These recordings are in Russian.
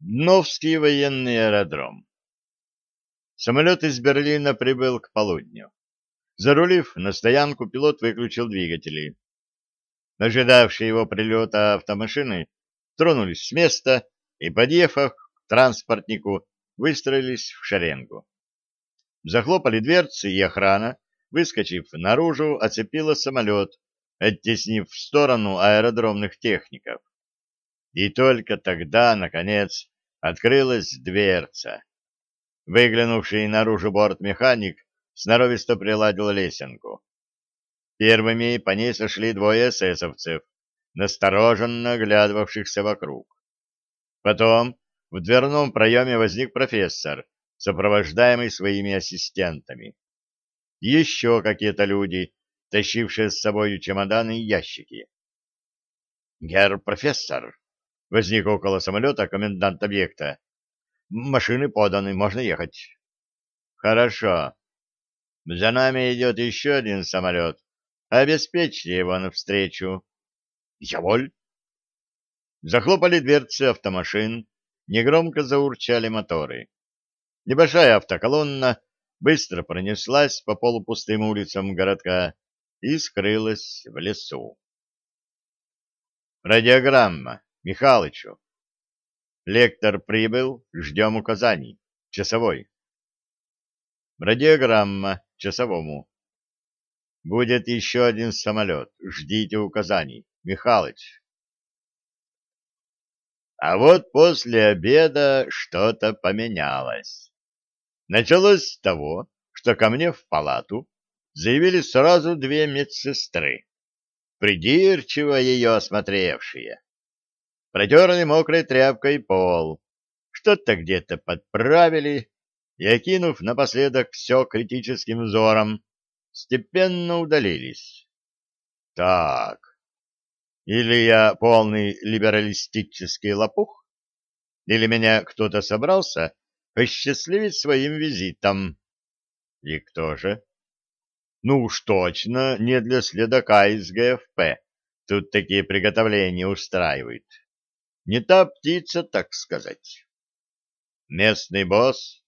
Дновский военный аэродром. Самолет из Берлина прибыл к полудню. Зарулив на стоянку, пилот выключил двигатели. Ожидавшие его прилета автомашины тронулись с места и, подъехав к транспортнику, выстроились в шеренгу. Захлопали дверцы, и охрана, выскочив наружу, оцепила самолет, оттеснив в сторону аэродромных техников. И только тогда, наконец, открылась дверца. Выглянувший наружу бортмеханик сноровисто приладил лесенку. Первыми по ней сошли двое эсэсовцев, настороженно оглядывавшихся вокруг. Потом в дверном проеме возник профессор, сопровождаемый своими ассистентами. Еще какие-то люди, тащившие с собой чемоданы и ящики. «Герр профессор!» — возник около самолета комендант объекта. «Машины поданы, можно ехать». «Хорошо. За нами идет еще один самолет. Обеспечьте его навстречу». «Я воль». Захлопали дверцы автомашин, негромко заурчали моторы. Небольшая автоколонна быстро пронеслась по полупустым улицам городка и скрылась в лесу. Радиограмма. Михалычу. Лектор прибыл, ждем указаний. Часовой. Радиограмма. Часовому. Будет еще один самолет. Ждите указаний. Михалыч. А вот после обеда что-то поменялось. Началось с того, что ко мне в палату заявили сразу две медсестры, придирчиво ее осмотревшие протерли мокрой тряпкой пол, что-то где-то подправили и, окинув напоследок все критическим взором, степенно удалились. Так, или я полный либералистический лопух, или меня кто-то собрался посчастливить своим визитом. И кто же? Ну уж точно не для следака из ГФП. Тут такие приготовления устраивают. Не та птица, так сказать. Местный босс?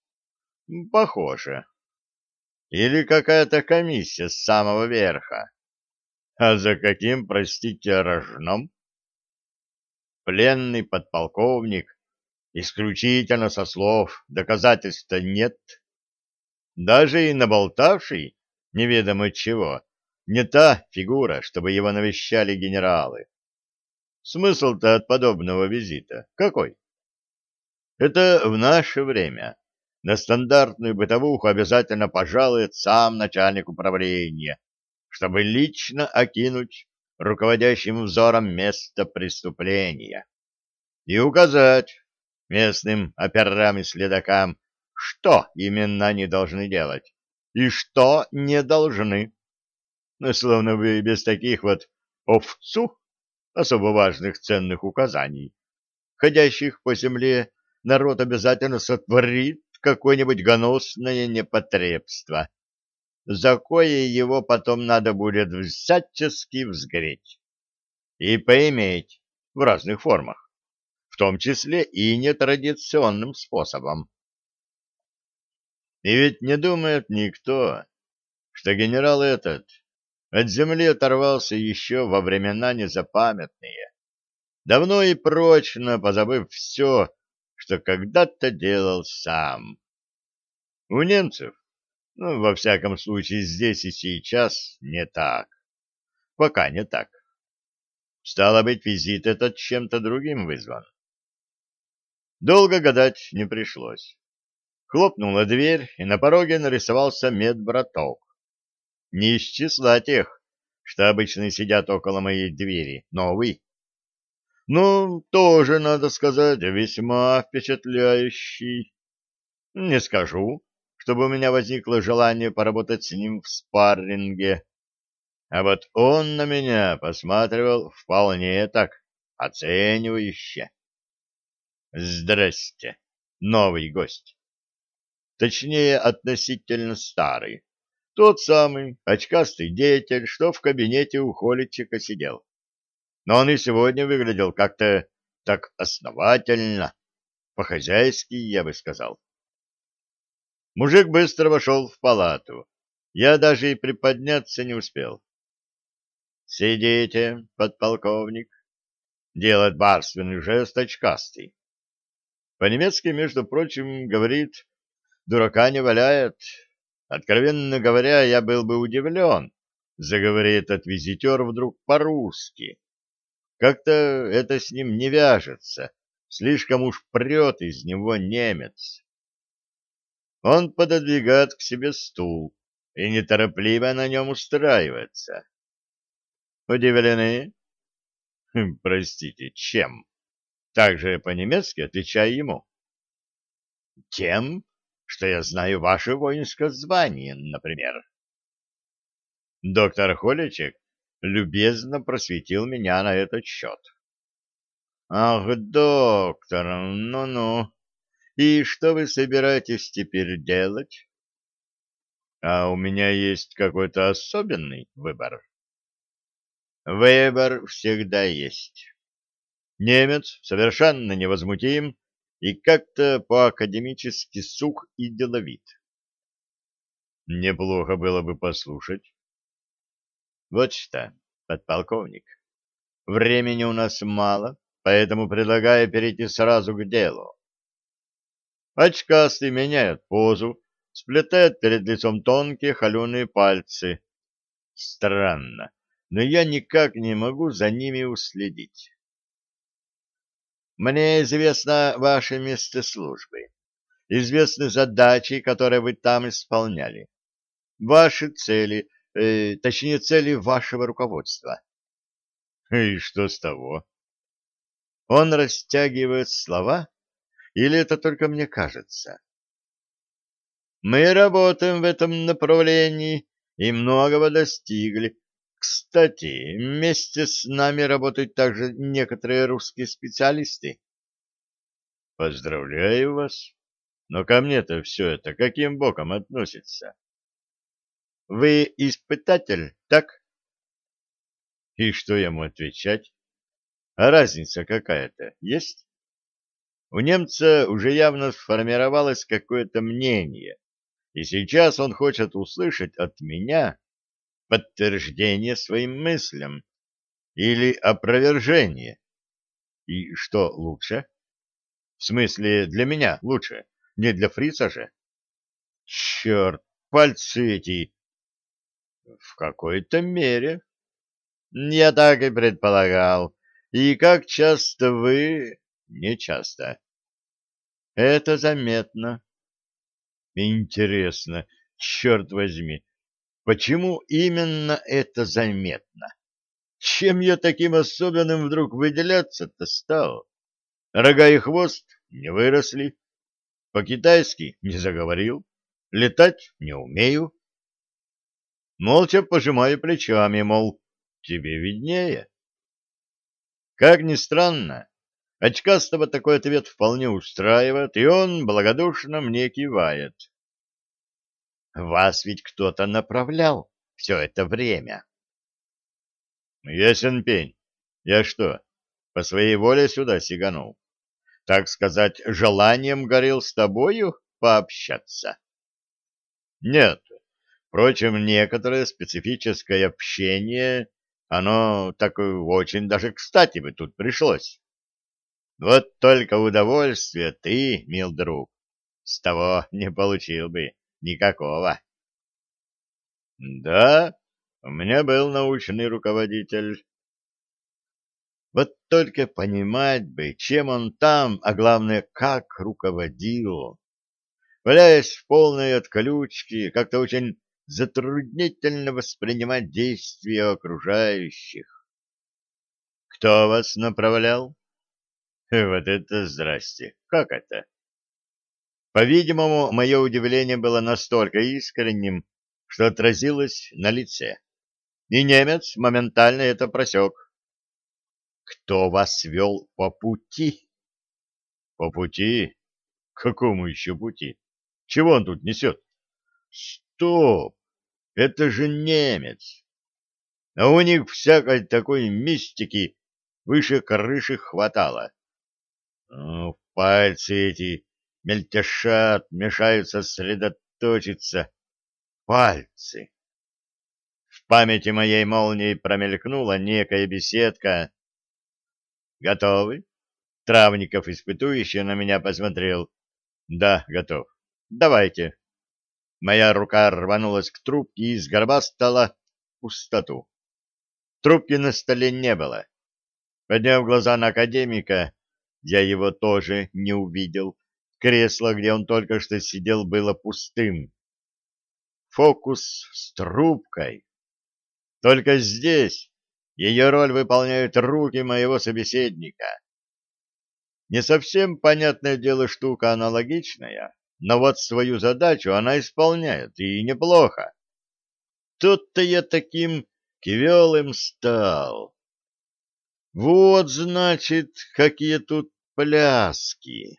Похоже. Или какая-то комиссия с самого верха. А за каким, простите, рожном? Пленный подполковник, исключительно со слов, доказательства нет. Даже и наболтавший, неведомо чего, не та фигура, чтобы его навещали генералы. Смысл-то от подобного визита какой? Это в наше время. На стандартную бытовуху обязательно пожалует сам начальник управления, чтобы лично окинуть руководящим взором место преступления и указать местным операм и следакам, что именно они должны делать и что не должны. Ну, словно бы без таких вот овцу особо важных ценных указаний, ходящих по земле, народ обязательно сотворит какое-нибудь гоносное непотребство, за кое его потом надо будет всячески взгреть и поиметь в разных формах, в том числе и нетрадиционным способом. И ведь не думает никто, что генерал этот от земли оторвался еще во времена незапамятные, давно и прочно позабыв все, что когда-то делал сам. У немцев, ну, во всяком случае, здесь и сейчас не так. Пока не так. Стало быть, визит этот чем-то другим вызван. Долго гадать не пришлось. Хлопнула дверь, и на пороге нарисовался медбраток не из числа тех, что обычно сидят около моей двери, новый. Ну, тоже, надо сказать, весьма впечатляющий. Не скажу, чтобы у меня возникло желание поработать с ним в спарринге. А вот он на меня посматривал вполне так, оценивающе. Здрасте, новый гость. Точнее, относительно старый. Тот самый очкастый деятель, что в кабинете у Холичика сидел. Но он и сегодня выглядел как-то так основательно, по-хозяйски, я бы сказал. Мужик быстро вошел в палату. Я даже и приподняться не успел. «Сидите, подполковник», — делает барственный жест очкастый. По-немецки, между прочим, говорит, дурака не валяет. Откровенно говоря, я был бы удивлен, заговорит этот визитер вдруг по-русски. Как-то это с ним не вяжется, слишком уж прет из него немец. Он пододвигает к себе стул и неторопливо на нем устраивается. Удивлены? Хм, простите, чем? Также по-немецки отвечаю ему. Тем, что я знаю ваше воинское звание, например. Доктор Холичек любезно просветил меня на этот счет. Ах, доктор, ну-ну. И что вы собираетесь теперь делать? А у меня есть какой-то особенный выбор. Выбор всегда есть. Немец совершенно невозмутим и как-то по-академически сух и деловит. Неплохо было бы послушать. Вот что, подполковник, времени у нас мало, поэтому предлагаю перейти сразу к делу. Очкастый меняет позу, сплетает перед лицом тонкие холеные пальцы. Странно, но я никак не могу за ними уследить. Мне известно ваше место службы, известны задачи, которые вы там исполняли, ваши цели, э, точнее цели вашего руководства. И что с того? Он растягивает слова, или это только мне кажется? Мы работаем в этом направлении и многого достигли. Кстати, вместе с нами работают также некоторые русские специалисты. Поздравляю вас. Но ко мне-то все это каким боком относится? Вы испытатель, так? И что ему отвечать? А разница какая-то есть? У немца уже явно сформировалось какое-то мнение, и сейчас он хочет услышать от меня подтверждение своим мыслям или опровержение. И что лучше? В смысле, для меня лучше, не для фрица же. Черт, пальцы эти! В какой-то мере. Я так и предполагал. И как часто вы... Не часто. Это заметно. Интересно, черт возьми, Почему именно это заметно? Чем я таким особенным вдруг выделяться-то стал? Рога и хвост не выросли, по-китайски не заговорил, летать не умею. Молча пожимаю плечами, мол, тебе виднее. Как ни странно, очкастого такой ответ вполне устраивает, и он благодушно мне кивает. Вас ведь кто-то направлял все это время. Ясен пень. Я что, по своей воле сюда сиганул? Так сказать, желанием горел с тобою пообщаться? Нет. Впрочем, некоторое специфическое общение, оно так очень даже кстати бы тут пришлось. Вот только удовольствие ты, мил друг, с того не получил бы. Никакого. Да, у меня был научный руководитель. Вот только понимать бы, чем он там, а главное, как руководил. Валяясь в полной отключке, как-то очень затруднительно воспринимать действия окружающих. Кто вас направлял? Вот это здрасте. Как это? По-видимому, мое удивление было настолько искренним, что отразилось на лице. И немец моментально это просек. «Кто вас вел по пути?» «По пути? Какому еще пути? Чего он тут несет?» «Стоп! Это же немец! А у них всякой такой мистики выше крыши хватало. Ну, пальцы эти мельтешат, мешают сосредоточиться. Пальцы. В памяти моей молнией промелькнула некая беседка. «Готовы?» Травников, испытующий, на меня посмотрел. «Да, готов. Давайте». Моя рука рванулась к трубке и из горба стала пустоту. Трубки на столе не было. Подняв глаза на академика, я его тоже не увидел. Кресло, где он только что сидел, было пустым. Фокус с трубкой. Только здесь ее роль выполняют руки моего собеседника. Не совсем понятное дело штука аналогичная, но вот свою задачу она исполняет, и неплохо. Тут-то я таким кивелым стал. Вот, значит, какие тут пляски.